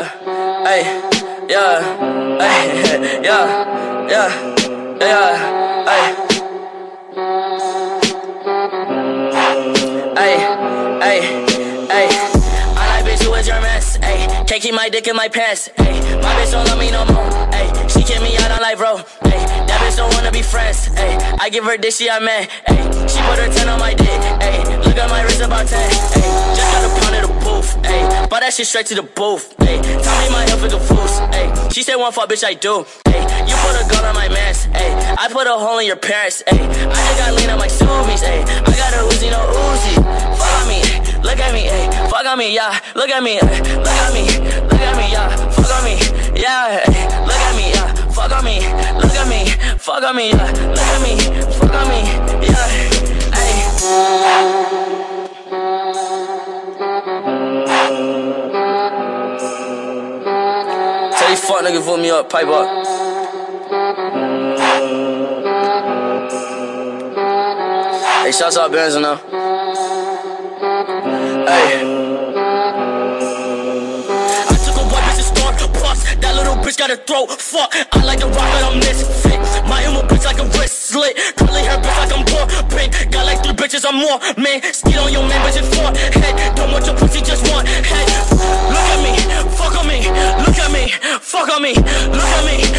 yeah, hey, yeah, hey, yeah, yeah, yeah, hey. Hey, hey, hey. I like bitch who is your mess. Hey, can't keep my dick in my pants. Hey, my bitch don't love me no more. Hey, she kick me out on life, bro. Hey, that bitch don't wanna be friends. Hey, I give her dick, she a man. Hey, she put her 10 on my dick. Hey, look at my wrist about 10. Hey, That shit straight to the booth. Hey, tell me my health is a fool. Hey, she said one fuck, bitch, I do. Hey, you put a gun on my mans. Hey, I put a hole in your parents. Hey, I just got lean on my subies. Hey, I got a Uzi, no Uzi. Fuck on me, look at me, hey, fuck on me, yeah. Look at me, ay, look at me, look at me, yeah. Fuck on me, yeah. ay, Look at me, yeah. Fuck on me, look at me, fuck on me, yeah. Look at me, fuck on me, yeah. Hey. Fuck nigga, put me up, pipe up. Hey, shouts out Benz now. Hey. To. That little bitch got a throat. Fuck, I like the rock, but I'm misfit. My emo bitch like a wrist slit. Curly hair bitch like I'm poor. Pink, got like three bitches or more. Man, steal on your man, bitch, it's four. Head. Fuck on me, look at me.